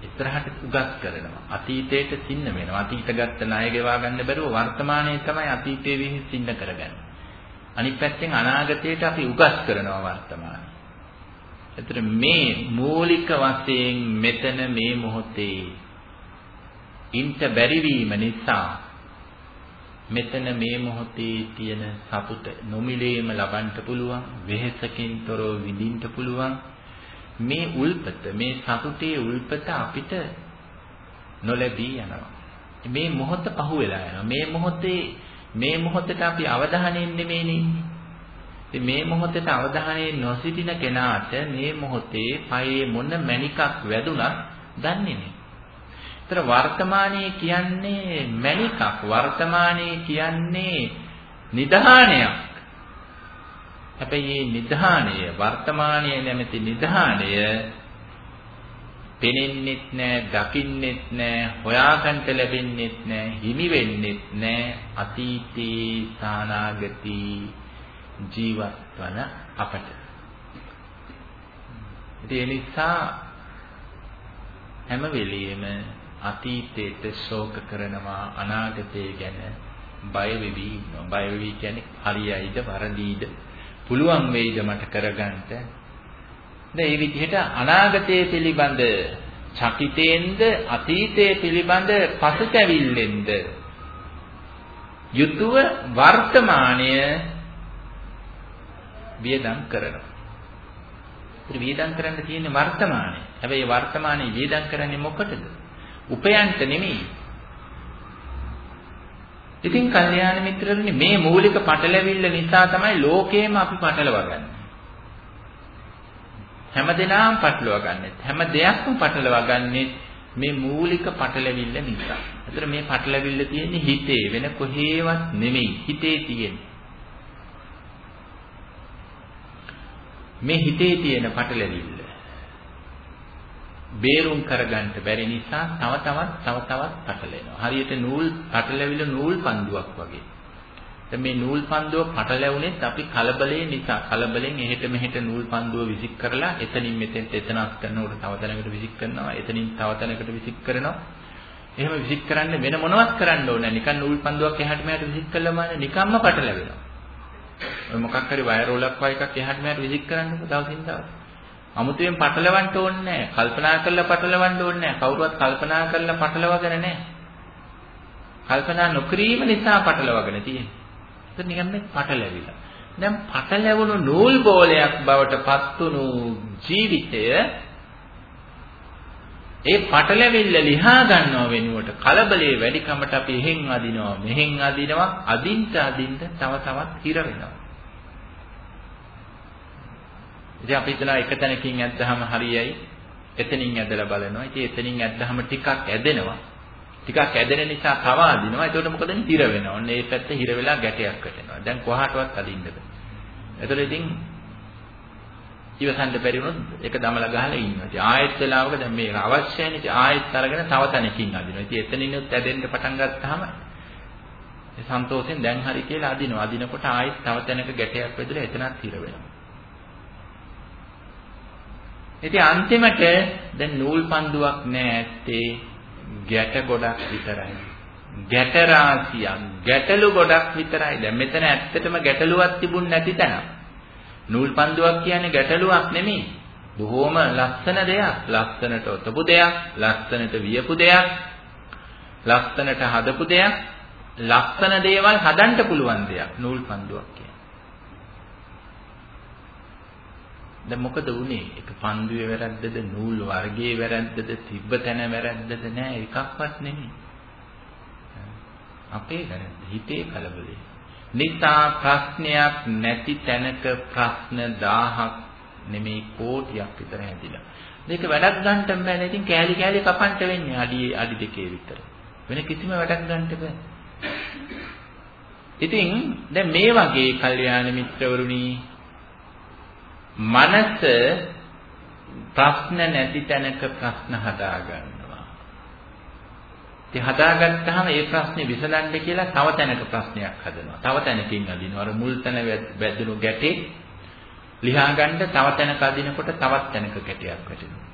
ඉස්සරහට උගස් කරනවා. අතීතයට සින්න වෙනවා. අතීත ගත්ත ණය ගෙවා ගන්න බැරුව වර්තමානයේ තමයි අතීතයේ විහිං සින්න කරගන්නේ. අනිත් පැත්තෙන් අනාගතයට අපි උගස් කරනවා වර්තමානයේ. එතන මේ මූලික වශයෙන් මෙතන මේ මොහොතේ ඉන්ට බැරිවීම නිසා මෙතන මේ මොහොතේ තියෙන සතුට නොමිලේම ලබන්න පුළුවන් වෙහෙසකින් තොරව විඳින්න පුළුවන්. මේ උල්පත මේ සතුටේ උල්පත අපිට නොලැබී යනවා. මේ මොහොත පහුවෙලා යනවා. මේ මොහොතේ මේ මොහොතට අපි අවධානයෙන් නෙමෙයි ඉන්නේ මේ මොහොතේ අවධානයෙන් නොසිටින කෙනාට මේ මොහොතේ පයේ මොන මණිකක් වැදුනත් දන්නේ නැහැ. ඒතර වර්තමානයේ කියන්නේ මණිකක් වර්තමානයේ කියන්නේ නිධානයක්. හැබැයි මේ නිධානය වර්තමානයේ නැමැති නිධානය පෙනෙන්නෙත් නෑ දකින්නෙත් නෑ හොයාගන්න ලැබෙන්නෙත් නෑ හිමි වෙන්නෙත් නෑ අතීතේ සානාගති ජීවත් වන අපට ඒ නිසා හැම වෙලෙම අතීතයට ශෝක කරනවා අනාගතය ගැන බය වෙවි ඉන්නවා. බය වෙවි කියන්නේ හරියයිද වරදීද පුළුවන් වෙයිද මට කරගන්න. දැන් මේ විදිහට අනාගතය පිළිබඳ චකිතේන්ද අතීතය පිළිබඳ පසුතැවිල්ලෙන්ද යුතුව වර්තමානය වියදම් කරනවා. ඒ වියදම් කරන්න තියෙන්නේ වර්තමානයේ. හැබැයි වර්තමානයේ වියදම් කරන්නේ මොකටද? උපයන්ට නෙමෙයි. ඉතින් කල්යාණ මිත්‍රරුනි මේ මූලික පටලැවිල්ල නිසා තමයි ලෝකේම අපි පටලවගන්නේ. හැමදෙනාම පටලවගන්නේ. හැම දෙයක්ම පටලවගන්නේ මේ මූලික පටලැවිල්ල නිසා. ඒතර මේ පටලැවිල්ල තියෙන්නේ හිතේ වෙන කොහේවත් නෙමෙයි. හිතේ තියෙන්නේ. මේ හිතේ තියෙන පටලැවිල්ල බේරුම් කරගන්න බැරි නිසා තව තවත් තව තවත් පටලෙනවා. හරියට නූල් පටලැවිල නූල් පන්දුවක් වගේ. දැන් මේ නූල් පන්දුව පටලැවුනේත් අපි කලබලේ නිසා කලබලෙන් එහෙට මෙහෙට නූල් පන්දුව විසික් කරලා එතනින් මෙතෙන්ට එතනක් කරනකොට තව තැනකට විසික් කරනවා. එතනින් තව තැනකට විසික් කරනවා. එහෙම විසික් කරන්න වෙන මොනවත් කරන්න ඕනේ නිකන් නූල් පන්දුවක් එහාට මෙහාට විසික් කළාම නිකම්ම පටලැවෙනවා. ඔය මොකක් හරි වයර් රෝලක් වගේ එකක් එහාට මෙහාට විසික් කරන්නකො දවසින් දවස්. අමුතුවෙන් පටලවන්න ඕනේ නැහැ. කල්පනා කරලා පටලවන්න ඕනේ නැහැ. කවුරුවත් කල්පනා කරලා පටලවගෙන නැහැ. කල්පනා නොකිරීම නිසා පටලවගෙන තියෙන්නේ. ඒක නිකන් මේ පටලැවිලා. දැන් පටලැවුණු නූල් බෝලයක් බවට පත්තුණු ජීවිතය ඒ පටලැවිල්ල ලිහා ගන්නව වෙනුවට කලබලයේ වැඩිකමට අපි එහෙන් අදිනවා මෙහෙන් අදිනවා අදින්ට අදින්ට තව තවත් හිර වෙනවා ඉතින් අපි හිතනවා එක තැනකින් ඇද්දාම හරියයි. එතනින් ඇදලා බලනවා. ඉතින් එතනින් ඇද්දාම ටිකක් ඇදෙනවා. ටිකක් ඇදෙන නිසා තව අදිනවා. එතකොට මොකද හිර වෙනවා. ඔන්න ඒ පැත්ත හිර වෙලා ගැටයක් වැටෙනවා. දැන් කොහාටවත් අදින්න බෑ. එතකොට ඉතින් ඉවසන්න බැරි වුණොත් ඒක දමලා ගහලා ඉන්නවා. ඉතින් ආයෙත් වෙලාවක දැන් මේක අවශ්‍යයි නේ. ආයෙත් අරගෙන තව තැනකින් අදිනවා. ඉතින් එතනිනුත් ඇදෙන්න පටන් ගත්තාම ඒ සන්තෝෂෙන් දැන් හරි කියලා අදිනවා. අදිනකොට ආයෙත් තව තැනක ගැටයක් වැදලා එතනත් හිර වෙනවා. ඉතින් අන්තිමට දැන් නූල් පන්දුවක් නෑ ඇත්තේ ගැට ගොඩක් විතරයි. ගැට රාශියක් ගැටලු ගොඩක් විතරයි. දැන් මෙතන ඇත්තටම ගැටලුවක් තිබුණ නැති තැන. නූල් පන්දුවක් කියන්නේ ගැටලුවක් නෙමෙයි. බොහොම ලස්සන දෙයක්. ලස්සනට ඔතපු දෙයක්, ලස්සනට වියපු දෙයක්, ලස්සනට හදපු දෙයක්, ලස්සන දේවල් හදන්න පුළුවන් දෙයක් නූල් පන්දුවක් කියන්නේ. දැන් මොකද වුනේ? ඒක පන්දුවේ වැරද්දද, නූල් වර්ගයේ වැරද්දද, තිබ්බ තැන වැරද්දද නෑ එකක්වත් නෙමෙයි. අපේ වැරද්ද, හිතේ කලබලේ. නිසා ප්‍රශ්නයක් නැති තැනක ප්‍රශ්න 1000ක් නෙමෙයි කෝටියක් විතර හැදිලා. මේක වැඩක් ගන්නට බෑ නේද? ඉතින් කෑලි කෑලි කපන්න වෙන්නේ අඩි අඩි දෙකේ විතර. වෙන කිසිම වැඩක් ගන්නට බෑ. ඉතින් දැන් මේ වගේ කල්යාණ මිත්‍රවරුනි මනස ප්‍රශ්න නැති තැනක ප්‍රශ්න හදා ගන්නවා. ඉතින් හදාගත්තාම ඒ ප්‍රශ්නේ විසඳන්න කියලා තව තැනක ප්‍රශ්නයක් හදනවා. තව තැනකින් අදිනවා. අර මුල් තැන වැදුණු ගැටේ ලියා ගන්න තව තැනක අදිනකොට තවත් තැනක ගැටයක් වැටෙනවා.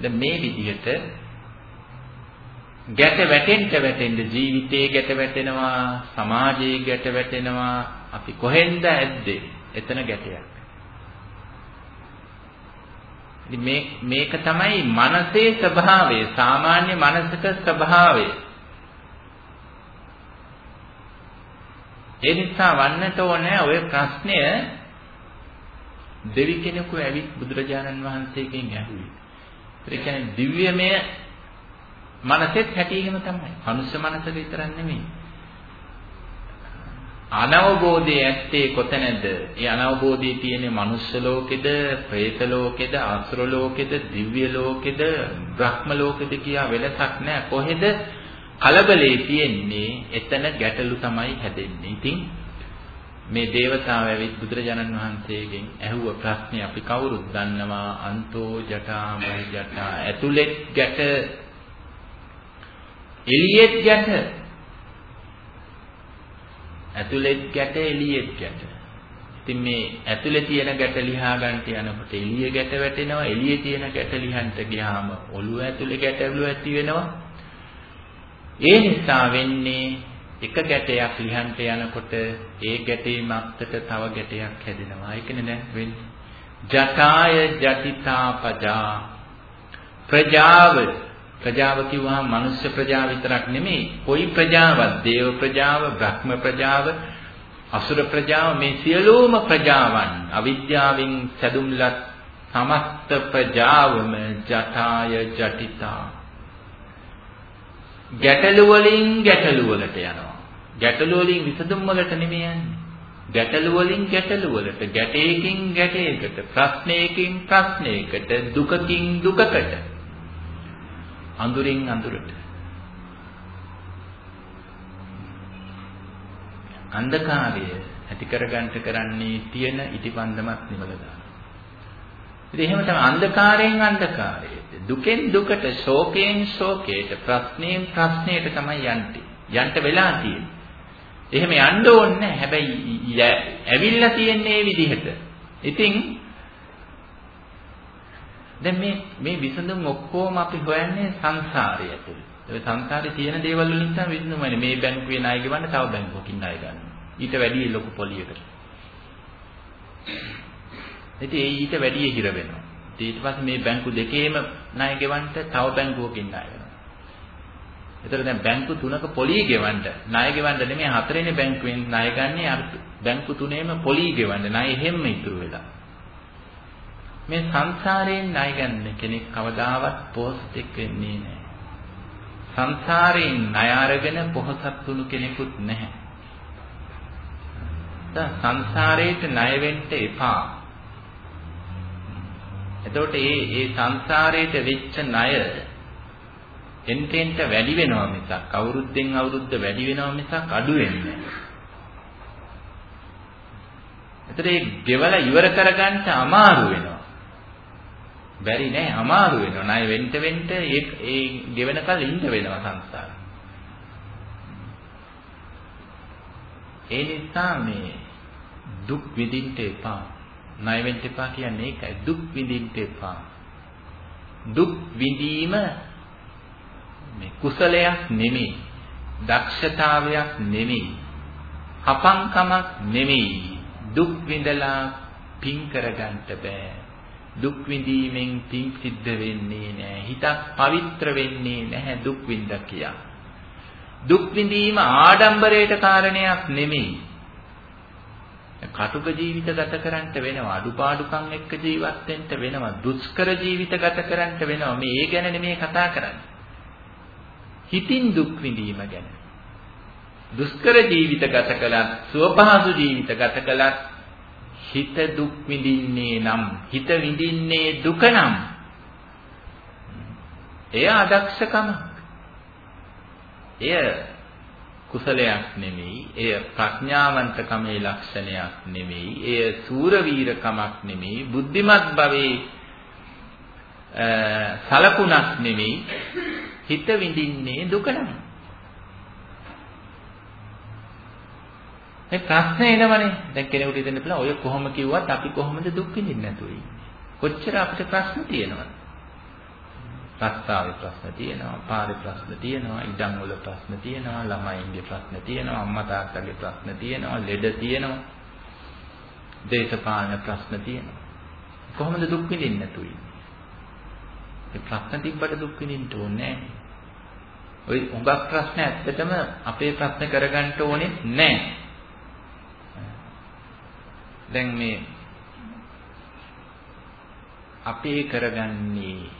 දැන් මේ විදිහට ගැට වැටෙන්න වැටෙන්න ජීවිතයේ ගැට වැටෙනවා සමාජයේ ගැට වැටෙනවා අපි කොහෙන්ද ඇද්දේ එතන ගැටයක් ඉතින් මේ මේක තමයි මනසේ ස්වභාවය සාමාන්‍ය මනසක ස්වභාවය ඒ නිසා වන්නට ඕනේ ඔය ප්‍රශ්නය දෙවි කෙනෙකු ඇවිත් බුදුරජාණන් වහන්සේගෙන් ඇහුවේ. ඒ කියන්නේ දිව්‍යමය මනසෙත් හැටියෙම තමයි. මනුෂ්‍ය මනසක විතරක් නෙමෙයි. අනවබෝධයේ ඇත්තේ කොතැනද? ඒ අනවබෝධය තියෙන්නේ මනුස්ස ලෝකෙද, പ്രേත ලෝකෙද, අසුර ලෝකෙද, දිව්‍ය ලෝකෙද, බ්‍රහ්ම ලෝකෙද කියා වෙනසක් නැහැ. කොහෙද කලබලේ තියෙන්නේ? එතන ගැටලු තමයි හැදෙන්නේ. ඉතින් මේ దేవතාව ඇවිත් බුදුරජාණන් වහන්සේගෙන් ඇහුව ප්‍රශ්නේ අපි කවුරුත් දන්නවා අන්තෝ ජටාමයි ජටා ඇතුලෙත් ගැට එළියෙත් ගැට ඇතුලෙත් ගැට එළියෙත් ගැට ඉතින් මේ ඇතුලේ තියෙන ගැට ලිහා ගන්නට යනකොට එළිය ගැට වැටෙනවා එළියේ තියෙන ගැට ලිහන්න ගියාම ඔළුව ඇතුලේ ගැටලු ඇති වෙනවා ඒ නිසා වෙන්නේ එක ගැටයක් ලිහන්න යනකොට ඒ ගැටේ මත්තට තව ගැටයක් හැදෙනවා. ඒකනේ දැන් වෙන්නේ. ජටාය ජටිතා පජා ප්‍රජාව ප්‍රජාව කිව්වහම මනුෂ්‍ය ප්‍රජාව විතරක් නෙමෙයි. කොයි ප්‍රජාවක්? දේව ප්‍රජාව, බ්‍රහ්ම ප්‍රජාව, අසුර ප්‍රජාව මේ සියලුම ප්‍රජාවන් අවිද්‍යාවෙන් සැදුම්ලත් සමස්ත ප්‍රජාවම ජටාය ජටිතා ගැටලු වලින් ගැටලු වලට යනවා. ගැටලු වලින් විසඳුම් වලට නෙමෙයි යන්නේ. ගැටලු වලින් ගැටලු වලට, ගැටේකින් ගැටයකට, ප්‍රශ්නයකින් ප්‍රශ්නයකට, දුකකින් දුකකට. අඳුරින් අඳුරට. අන්ධකාරය ඇති කරගන්න කරන්නේ තියෙන ඉටිපන්දමක් නිවල දාන. ඉතින් එහෙම තමයි අන්ධකාරයෙන් අන්ධකාරයට, දුකෙන් දුකට, ශෝකයෙන් ශෝකයට, ප්‍රශ්නයෙන් ප්‍රශ්නයට තමයි යන්නේ. යන්න වෙලා තියෙන්නේ. එහෙම යන්න ඕනේ නැහැ. හැබැයි ඇවිල්ලා තියෙන්නේ මේ විදිහට. ඉතින් දැන් මේ මේ විසඳුම් ඔක්කොම අපි හොයන්නේ සංසාරය ඇතුළේ. ඒ සංසාරේ තියෙන දේවල් වලින් තමයි විසඳුම් වෙන්නේ. මේ බැංකුවේ ණය ගෙවන්න තව බැංකුවකින් ණය ගන්න. ඊට වැඩිය ලොකු පොලියකට. ඉතින් ඒ ඊට වැඩිය හිර වෙනවා. ඊට පස්සේ මේ බැංකු දෙකේම ණය ගෙවන්න තව බැංකුවකින් ණය වෙනවා. ඒතර දැන් බැංකු තුනක පොලී ගෙවන්න ණය ගෙවන්න නෙමෙයි හතරෙනි බැංකුවෙන් ණය ගන්නේ අර බැංකු තුනේම පොලී ගෙවන්න ණය හැම ඉතුරු වෙලා. මේ සංසාරයෙන් ණය ගන්න කෙනෙක් කවදාවත් පොහොසතෙක් වෙන්නේ නැහැ. සංසාරයෙන් ණය අරගෙන පොහොසත් වුණු කෙනෙකුත් නැහැ. දැන් සංසාරයට ණය වෙන්න එපා. එතකොට මේ මේ සංසාරයට වෙච්ච ණය එන්ටෙන්ට වැඩි වෙනවා මිසක් අවුරුද්දෙන් අවුරුද්ද වැඩි වෙනවා මිසක් අඩු වෙන්නේ නැහැ. ඒතර ඒ ගෙවලා ඉවර කරගන්න අමාරු වෙනවා. බැරි නෑ අමාරු වෙනවා. ණය වෙන්න වෙන්න ඒ ඒ ගෙවනකල් ඉන්න වෙනවා සංසාරේ. ඒ නිසා මේ දුක් විඳින්න එපා. ණය වෙන්න එපා කියන්නේ ඒකයි. දුක් විඳින්න එපා. දුක් විඳීම මේ කුසලයක් නෙමෙයි දක්ෂතාවයක් නෙමෙයි හපංකමක් නෙමෙයි දුක් විඳලා පින් කරගන්න බෑ දුක් විඳීමෙන් පින් සිද්ධ වෙන්නේ නැහැ. හිතක් පවිත්‍ර වෙන්නේ නැහැ දුක් විඳ කියා. දුක් විඳීම ආඩම්බරයට කාරණයක් නෙමෙයි. කටුක ජීවිත ගත කරන්න වෙනවා අඩුපාඩුකම් එක්ක ජීවත් වෙන්න වෙනවා දුෂ්කර ජීවිත ගත කරන්න වෙනවා. මේ ඒ ගැන නෙමෙයි කතා කරන්නේ. හිතින් දුක් විඳීම ගැන. දුෂ්කර ජීවිත ගත කළත්, සුවපහසු ජීවිත ගත කළත් හිත දුක් විඳින්නේ නම්, හිත විඳින්නේ දුක නම් එය අදක්ෂකම. එය කුසලයක් නෙමෙයි, එය ප්‍රඥාවන්තකමේ ලක්ෂණයක් නෙමෙයි, එය සූරවීරකමක් නෙමෙයි, බුද්ධිමත් භවයේ සලකුණක් නෙමෙයි හිත විඳින්නේ දුක නම්. මේ ප්‍රශ්නේ එනවනේ. දැන් කෙනෙකුට හිතෙන්න පුළුවන් ඔය කොහොම කිව්වත් අපි කොහොමද දුක් විඳින්නේ නැතුව ඉන්නේ? කොච්චර අපිට ප්‍රශ්න තියෙනවද? රස්තාවේ ප්‍රශ්න තියෙනවා, පාරේ ප්‍රශ්න තියෙනවා, ඉඩම් වල ප්‍රශ්න තියෙනවා, ළමයින්ගේ ප්‍රශ්න තියෙනවා, අම්මා තාත්තගේ ප්‍රශ්න තියෙනවා, ලෙඩ තියෙනවා. දේශපාලන ප්‍රශ්න තියෙනවා. කොහොමද දුක් විඳින්නේ නැතුව ඉන්නේ? ඒ ප්‍රශ්න තිබ්බට දුක් විඳින්න ඕනේ නැහැ. ওই උඟක් ප්‍රශ්න ඇත්තටම අපේ ප්‍රශ්න කරගන්න ඕනේ නැහැ. දැන් මේ අපේ කරගන්නේ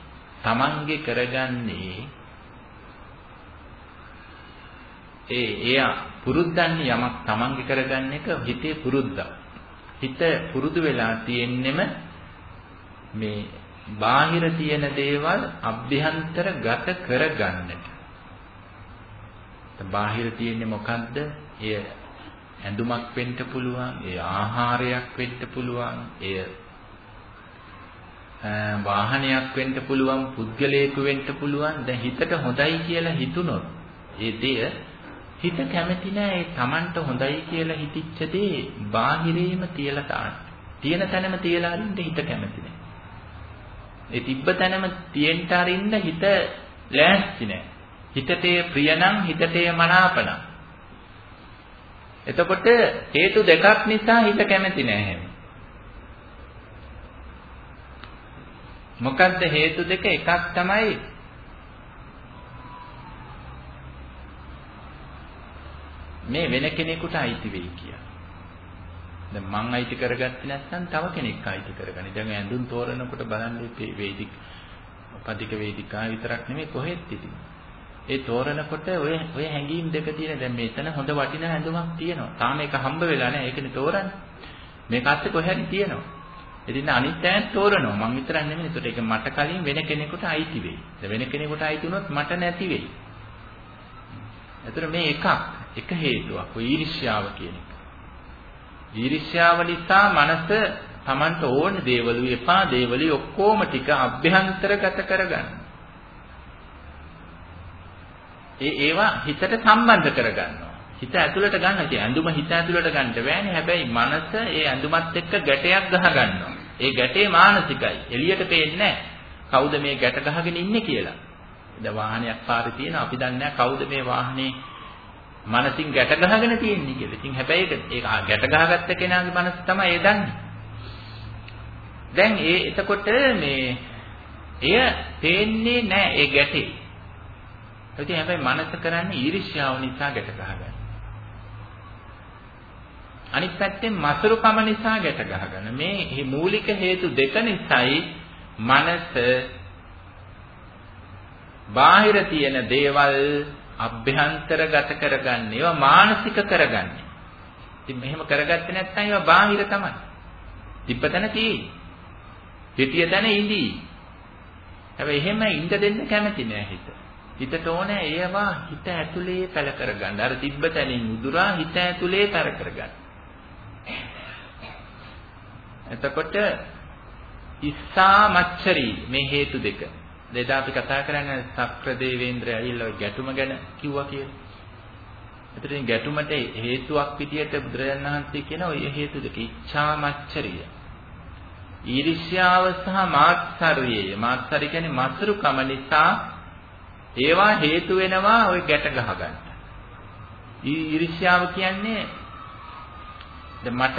තමන්ගේ කරගන්නේ ඒ එය පුරුද්දන්නේ යමක් තමන්ගේ කරගන්න එක හිතේ පුරුද්දක්. හිත පුරුදු වෙලා තියෙන්නෙම මේ බාහිර තියෙන දේවල් අභ්‍යන්තර ගත කරගන්නට. බාහිර තියෙන්නේ මොකද්ද? එය ඇඳුමක් වෙන්න පුළුවන්, එය ආහාරයක් වෙන්න පුළුවන්, එය වාහනයක් වෙන්න පුළුවන්, පුද්ගලයෙකු වෙන්න පුළුවන්. දැන් හිතට හොඳයි කියලා හිතුනොත් ඒ දෙය හිත කැමති නෑ ඒ Tamanට හොඳයි කියලා හිතිච්ච දේ බාහිරේම තියලා තාන්න. තියෙන තැනම තියලා අරින්න හිත කැමති නෑ. ඒ තිබ්බ තැනම තියෙන්න අරින්න හිත ලෑස්ති නෑ. හිතේ ප්‍රිය නම් හිතේ මනාප නම්. එතකොට හේතු දෙකක් නිසා හිත කැමති නෑ හැම. මොකද්ද හේතු දෙක එකක් තමයි මේ වෙන කෙනෙකුට අයිති වෙයි කියලා. දැන් මං අයිති කරගත්තේ නැත්නම් තව කෙනෙක් අයිති කරගනි. දැන් ඇඳුම් තෝරනකොට බලන්න වේදික උපදික වේදිකාව විතරක් නෙමෙයි කොහෙත් ඉතින්. ඒ තෝරනකොට ඔය ඔය හැංගීම් දෙක තියෙන දැන් මෙතන හොඳ වටිනා ඇඳුමක් තියෙනවා. තාම ඒක හම්බ වෙලා නැහැ. ඒකනේ තෝරන්නේ. මේක අස්සේ කොහෙද තියෙනවා. ඉතින් අනිත් ඈත් තෝරනවා. මං විතරක් නෙමෙයි. ඒකට ඒක මට කලින් වෙන කෙනෙකුට අයිති වෙයි. වෙන කෙනෙකුට අයිති වුණොත් මට නැති වෙයි. එතන මේ එකක් එක හේතුවක් ඔය ඊර්ෂ්‍යාව කියන එක. ඊර්ෂ්‍යාව නිසා මනස Tamanට ඕන දේවලු එපා දේවලු ඔක්කොම ටික අභ්‍යන්තරගත කරගන්න. ඒ ඒවා හිතට සම්බන්ධ කරගන්නවා. හිත ඇතුළට ගන්න ඉතින් ඇඳුම හිත ඇතුළට ගන්න බෑනේ. හැබැයි මනස ඒ ඇඳුමත් එක්ක ගැටයක් ගහ ගන්නවා. ඒ ගැටේ මානසිකයි. එළියට පේන්නේ කවුද මේ ගැට ගහගෙන ඉන්නේ කියලා. දැන් වාහනයක් පාරේ තියෙන අපි දන්නේ නැහැ කවුද මේ වාහනේ මනසින් ගැට ගහගෙන තියෙන්නේ කියලා. ඉතින් හැබැයි ඒක ගැට ගහගත්ත කෙනාගේ මනස තමයි ඒ දන්නේ. දැන් ඒ එතකොට මේ එය පේන්නේ නැහැ ඒ ගැටේ. ඉතින් හැබැයි මනස කරන්නේ ඊර්ෂ්‍යාව නිසා ගැට ගහගන්න. අනිත් පැත්තෙන් මසරුකම නිසා ගැට ගහගන්න. මේ මූලික හේතු දෙක නිසායි මනස බාහිර තියෙන දේවල් අභ්‍යන්තරගත කරගන්නේ. ඒවා මානසික කරගන්නේ. ඉතින් මෙහෙම කරගත්තේ නැත්නම් ඒවා බාහිර තමයි. තිබ්බතන තියෙයි. හිටිය තැන ඉඳී. හැබැයි එහෙම ඉඳ දෙන්න කැමති නෑ හිත. හිතට ඕනේ ඒවා හිත ඇතුලේ පැල කරගන්න. අර තිබ්බ තැනින් උදුරා හිත ඇතුලේ පැර කරගන්න. එතකොට ඉස්සා මච්චරි මේ හේතු දෙක එදා අපි කතා කරන්නේ සක්‍ර දේවේන්ද්‍රය ඇවිල්ලා ගැටුම ගැන කිව්වා කියලා. එතනින් ගැටුමට හේතුවක් විදියට බුදුරජාණන් වහන්සේ කියන ඔය හේතු දෙක ඉච්ඡා මච්චරිය. ඊර්ෂ්‍යාව සහ මාත්සර්යය. මාත්සර්ය කියන්නේ මසරුකම නිසා ඒවා හේතු වෙනවා ওই ගැට ගහ ගන්න. ඊර්ෂ්‍යාව කියන්නේ දැන් මට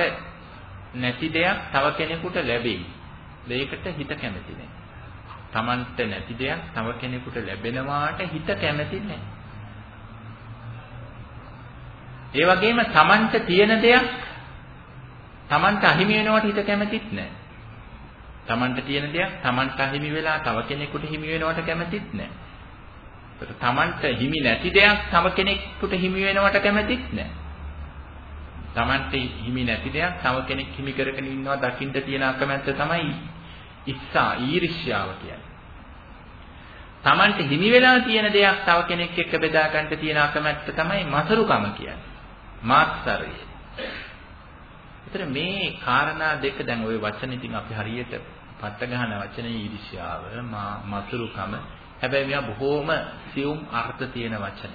නැති දෙයක් තව කෙනෙකුට ලැබෙයි. ඒකට හිත කැමති නැහැ. Tamanට නැති දෙයක් තව කෙනෙකුට ලැබෙනවාට හිත කැමති නැහැ. ඒ වගේම Tamanට තියෙන දෙයක් Tamanට අහිමි වෙනවට හිත කැමතිත් නැහැ. Tamanට තියෙන දෙයක් Tamanට අහිමි වෙලා තව කෙනෙකුට හිමි වෙනවට කැමතිත් නැහැ. ඒත් Tamanට හිමි නැති දෙයක් තව කෙනෙකුට හිමි වෙනවට කැමතිත් නැහැ. Tamanට හිමි නැති දෙයක් තව කෙනෙක් හිමි කරගෙන ඉන්නවා දකින්න තියෙන අකමැත්ත තමයි ඉස්සා ඊර්ෂ්‍යාව කියන්නේ. Tamante හිමි වෙලා තියෙන දෙයක් තව කෙනෙක් එක්ක බෙදා ගන්න තියෙන අකමැත්ත තමයි මසරුකම කියන්නේ. මාත්සරය. ඒතර මේ කාරණා දෙක දැන් ওই වචන ඉතින් අපි හරියට පට්ට ගන්න වචනේ ඊර්ෂ්‍යාව, මසරුකම. හැබැයි මේවා බොහෝම සියුම් අර්ථ තියෙන වචන.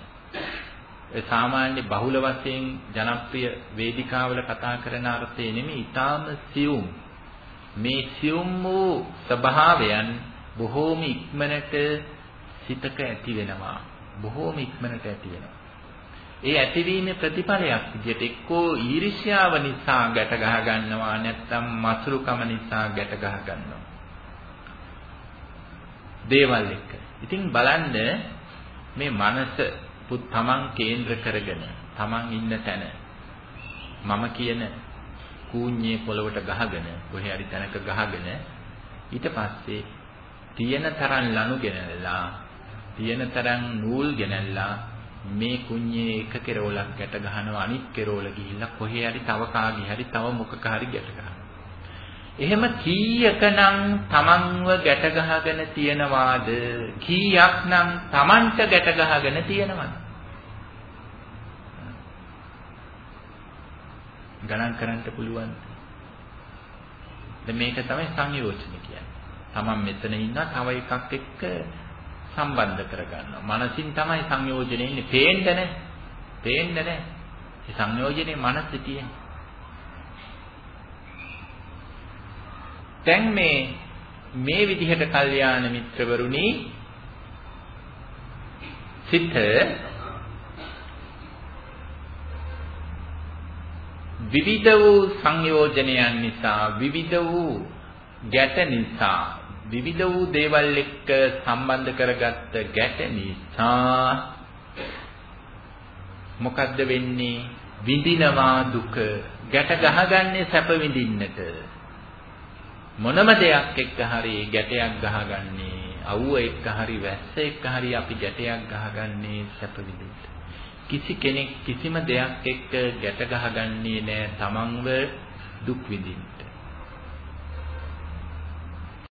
ඒ සාමාන්‍ය බහුල වශයෙන් ජනප්‍රිය වේදිකාවල කතා කරන අර්ථය නෙමෙයි, ඊටාම සියුම්. මේ සියුම් වූ ස්වභාවයන් බොහෝම ඉක්මනට සිතක ඇති වෙනවා. බොහෝම ඉක්මනට ඇති වෙනවා. ඒ ඇතිවීමේ ප්‍රතිඵලයක් විදිහට එක්කෝ ඊර්ෂ්‍යාව නිසා ගැට ගහ ගන්නවා නැත්නම් මසුරුකම නිසා ගැට ගහ ගන්නවා. දේවල් එක්ක. ඉතින් බලන්න මේ මනස තමන් කේන්ද්‍ර කරගෙන තමන් ඉන්න තැන මම කියන කූඤ්ඤේ පොළවට ගහගෙන කොහේ හරි තැනක ගහගෙන ඊට පස්සේ තියෙන තරම් ලනු ගෙනල්ලා තියෙන තරම් නූල් ගෙනල්ලා මේ කුඤ්ඤේ එක කෙරෝලක් ගැට ගහනවා අනිත් කෙරෝල ගිහිල්ලා කොහේ හරි තව කාගේ හරි තව මොකක හරි ගැට ගන්නවා. එහෙම කීයකනම් තමන්ව ගැට ගහගෙන තියනවාද කීයක්නම් තමන්ට ගැට ගහගෙන තියනවද? ගණන් කරන්න පුළුවන්. දැන් මේක තමයි සංයෝජන කියන්නේ. තමන් මෙතන ඉන්නවා තව එකක් එක්ක සම්බන්ධ කරගන්නවා. මනසින් තමයි සංයෝජනේ ඉන්නේ. පේන්න නැහැ. පේන්න නැහැ. ඒ සංයෝජනේ මනසේ තියෙන්නේ. දැන් මේ මේ විදිහට කල්යාණ මිත්‍රවරුනි සිත විවිධ වූ සංයෝජනයන් නිසා විවිධ වූ ගැට නිසා විවිධ වූ දේවල් එක්ක සම්බන්ධ කරගත්ත ගැට නිසා මොකද්ද වෙන්නේ? විඳිනවා දුක. ගැට ගහගන්නේ සැප විඳින්නට. මොනම දෙයක් එක්ක හරි ගැටයක් ගහගන්නේ අවුව එක්ක හරි වැස්ස එක්ක හරි අපි ගැටයක් ගහගන්නේ සැප විඳින්න. කිසි කෙනෙක් කිසිම දෙයක් එක්ක ගැට ගහගන්නේ නැහැ තමන්ව දුක් විඳින්න.